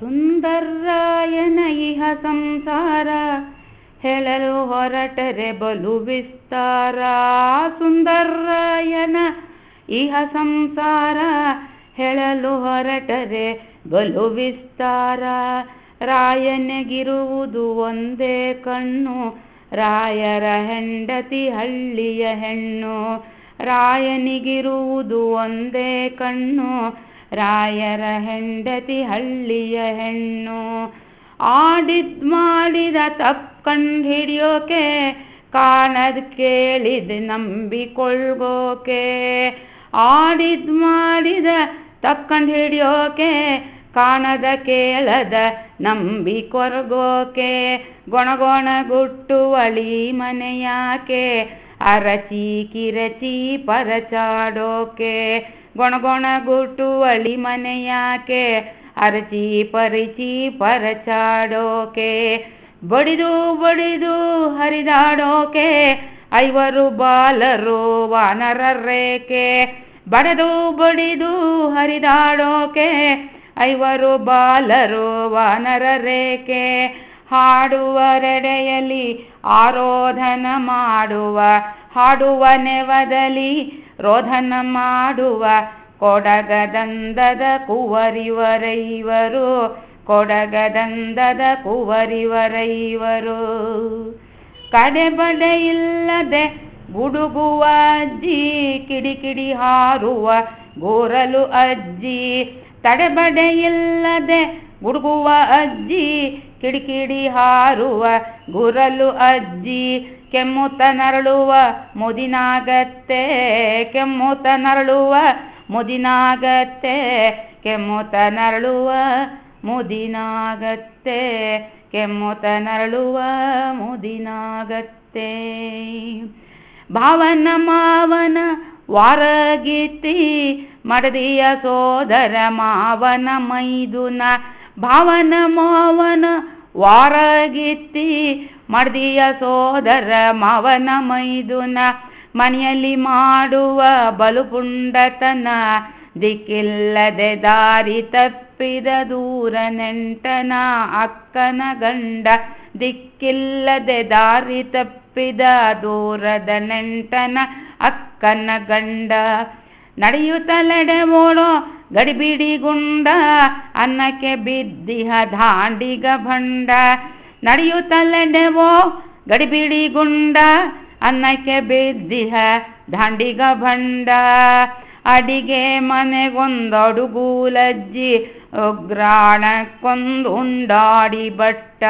ಸುಂದರ್ರಾಯನ ಇಹ ಸಂಸಾರ ಹೇಳಲು ಹೊರಟರೆ ಬಲು ವಿಸ್ತಾರ. ಸುಂದರಾಯನ ಇಹ ಸಂಸಾರ ಹೇಳಲು ಹೊರಟರೆ ಬಲು ವಿಸ್ತಾರ. ರಾಯನಗಿರುವುದು ಒಂದೇ ಕಣ್ಣು, ರಾಯರ ಹೆಂಡತಿ ಹಳ್ಳಿಯ ಹೆಣ್ಣು. ರಾಯನಿಗಿರುವುದು ಒಂದೇ ಕಣ್ಣು. ರಾಯರ ಹೆಂಡತಿ ಹಳ್ಳಿಯ ಹೆಣ್ಣು. ಆಡಿದ್ ಮಾಡಿದ ತಪ್ಪು ಹಿಡಿಯೋಕೆ, ಕಾಣದ್ ಕೇಳಿದ್ ನಂಬಿಕೊಳ್ಗೋಕೆ. ಆಡಿದ್ ಮಾಡಿದ ತಕ್ಕಂಡು ಕಂಡು ಹಿಡಿಯೋಕೆ, ಕಾಣದ ಕೇಳದ ನಂಬಿ ಕೊರಗೋಕೆ ಗೊಣಗೊಣಗುಟ್ಟುವಳಿ ಮನೆಯಾಕೆ. ಅರಚಿ ಕಿರಚಿ ಪರಚಾಡೋಕೆ ಗೊಣಗೊಣ ಗುಟ್ಟುವಳಿ ಮನೆಯಾಕೆ, ಅರಚಿ ಪರಿಚಿ ಪರಚಾಡೋಕೆ, ಬಡಿದು ಬಡಿದು ಹರಿದಾಡೋಕೆ, ಐವರು ಬಾಲರು ವಾನರ ರೇಖೆ ಬಡದು ಬಡಿದು ಹರಿದಾಡೋಕೆ, ಐವರು ಬಾಲರು ವಾನರ ರೇಖೆ ಹಾಡುವರೆಡೆಯಲ್ಲಿ ಆರೋಧನ ಮಾಡುವ, ಹಾಡುವ ನೆವದಲ್ಲಿ ರೋಧನ ಮಾಡುವ, ಕೊಡಗದಂದದ ಕುವರಿವರೈವರು ಕೊಡಗದಂದದ ಕುವರಿವರೈವರು ಕಡೆಬಡೆ ಇಲ್ಲದೆ ಗುಡುಗುವ ಅಜ್ಜಿ, ಕಿಡಿಕಿಡಿ ಹಾರುವ ಗೋರಲು ಅಜ್ಜಿ ತಡೆಬಡೆ ಇಲ್ಲದೆ ಗುಡುಗುವ ಅಜ್ಜಿ, ಕಿಡಿಕಿಡಿ ಹಾರುವ ಗುರಲು ಅಜ್ಜಿ ಕೆಮ್ಮುತ್ತ ನರಳುವ ಮುದಿನಾಗತ್ತೆ ಕೆಮ್ಮುತ್ತ ನರಳುವ ಮುದಿನಾಗತ್ತೆ ಕೆಮ್ಮುತ್ತ ನರಳುವ ಮುದಿನಾಗತ್ತೆ ಕೆಮ್ಮುತ್ತ ನರಳುವ ಮುದಿನಾಗತ್ತೆ. ಭಾವನ ಮಾವನ ವಾರಗಿತ್ತಿ, ಮಡದಿಯ ಸೋದರ ಮಾವನ ಮೈದುನ ಭಾವನ ಮಾವನ ವಾರಗಿತ್ತಿ ಮಡದಿಯ ಸೋದರ ಮಾವನ ಮೈದುನ ಮನೆಯಲ್ಲಿ ಮಾಡುವ ಬಲು ಪುಂಡತನ ದಿಕ್ಕಿಲ್ಲದೆ ದಾರಿ ತಪ್ಪಿದ ದೂರ ನೆಂಟನ ಅಕ್ಕನ ಗಂಡ ದಿಕ್ಕಿಲ್ಲದೆ ದಾರಿ ತಪ್ಪಿದ ದೂರದ ನೆಂಟನ ಅಕ್ಕನ ಗಂಡ ನಡೆಯುತ್ತಲೆಡೆ ಓಡೋ ಗಡಿಬಿಡಿ ಗುಂಡ ಅನ್ನಕ್ಕೆ ಬಿದ್ದಿಹ ದಾಂಡಿಗ ಭಂಡ. ನಡೆಯುತ್ತಲೆಡೆವೋ ಗಡಿಬಿಡಿ ಗುಂಡ ಅನ್ನಕ್ಕೆ ಬಿದ್ದಿಹ ದಾಂಡಿಗ ಭಂಡ. ಅಡಿಗೆ ಮನೆಗೊಂದಡುಗೂಲಜ್ಜಿ ಉಗ್ರಾಣಕ್ಕೊಂದು ಉಂಡಾಡಿ ಬಟ್ಟ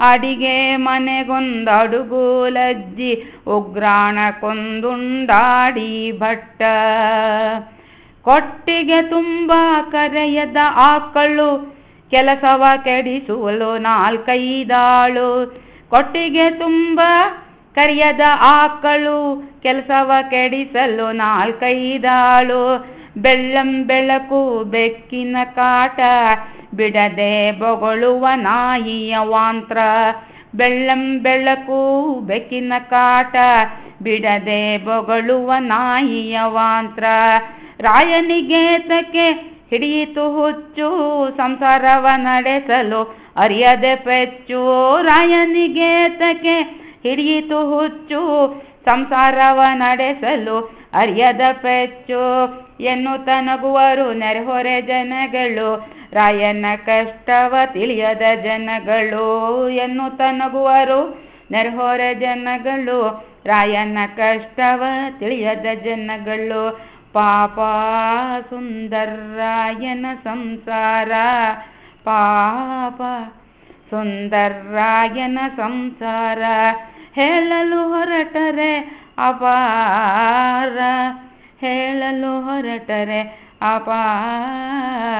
ಅಡಿಗೆ ಮನೆಗೊಂದಡುಗೂಲಜ್ಜಿ, ಉಗ್ರಾಣಕ್ಕೊಂದುಂಡಾಡಿ ಭಟ್ಟ. ಕೊಟ್ಟಿಗೆ ತುಂಬ ಕರೆಯದ ಆಕಳು, ಕೆಲಸವ ಕೆಡಿಸುವಳು ನಾಲ್ಕೈದಾಳು. ಕೊಟ್ಟಿಗೆ ತುಂಬ ಕರೆಯದ ಆಕಳು, ಕೆಲಸವ ಕೆಡಿಸಲು ನಾಲ್ಕೈದಾಳು. ಬೆಳ್ಳಂ ಬೆಳಕು ಬೆಕ್ಕಿನ ಕಾಟ, ಬಿಡದೆ ಬೊಗಳುವ ನಾಯಿಯ ವಾಂತ್ರ. ಬೆಳ್ಳಂ ಬೆಳಕು ಬೆಕ್ಕಿನ ಕಾಟ, ಬಿಡದೆ ಬೊಗಳುವ ನಾಯಿಯ ವಾಂತ್ರ. ರಾಯನಿಗೇತಕ್ಕೆ ಹಿಡಿಯಿತು ಹುಚ್ಚು? ಸಂಸಾರವ ನಡೆಸಲು ಅರಿಯದೆ ಪೆಚ್ಚು. ರಾಯನಿಗೇತಕ್ಕೆ ಹಿಡಿಯಿತು ಹುಚ್ಚು? ಸಂಸಾರವ ನಡೆಸಲು ಅರಿಯದ ಪೆಚ್ಚು. ಎನ್ನು ತನಗುವರು ನೆರೆಹೊರೆ ಜನಗಳು, ರಾಯನ ಕಷ್ಟವ ತಿಳಿಯದ ಜನಗಳು. ಎನ್ನು ತನಗುವರು ನೆರೆಹೊರೆ ಜನಗಳು, ರಾಯನ ಕಷ್ಟವ ತಿಳಿಯದ ಜನಗಳು. ಪಾಪ ಸುಂದರಾಯನ ಸಂಸಾರ. ಪಾಪ ಸುಂದರಾಯನ ಸಂಸಾರ. ಹೇಳಲು ಹೊರಟರೆ ಅಪಾರ. ಹೇಳಲು ಹೊರಟರೆ ಅಪಾರ.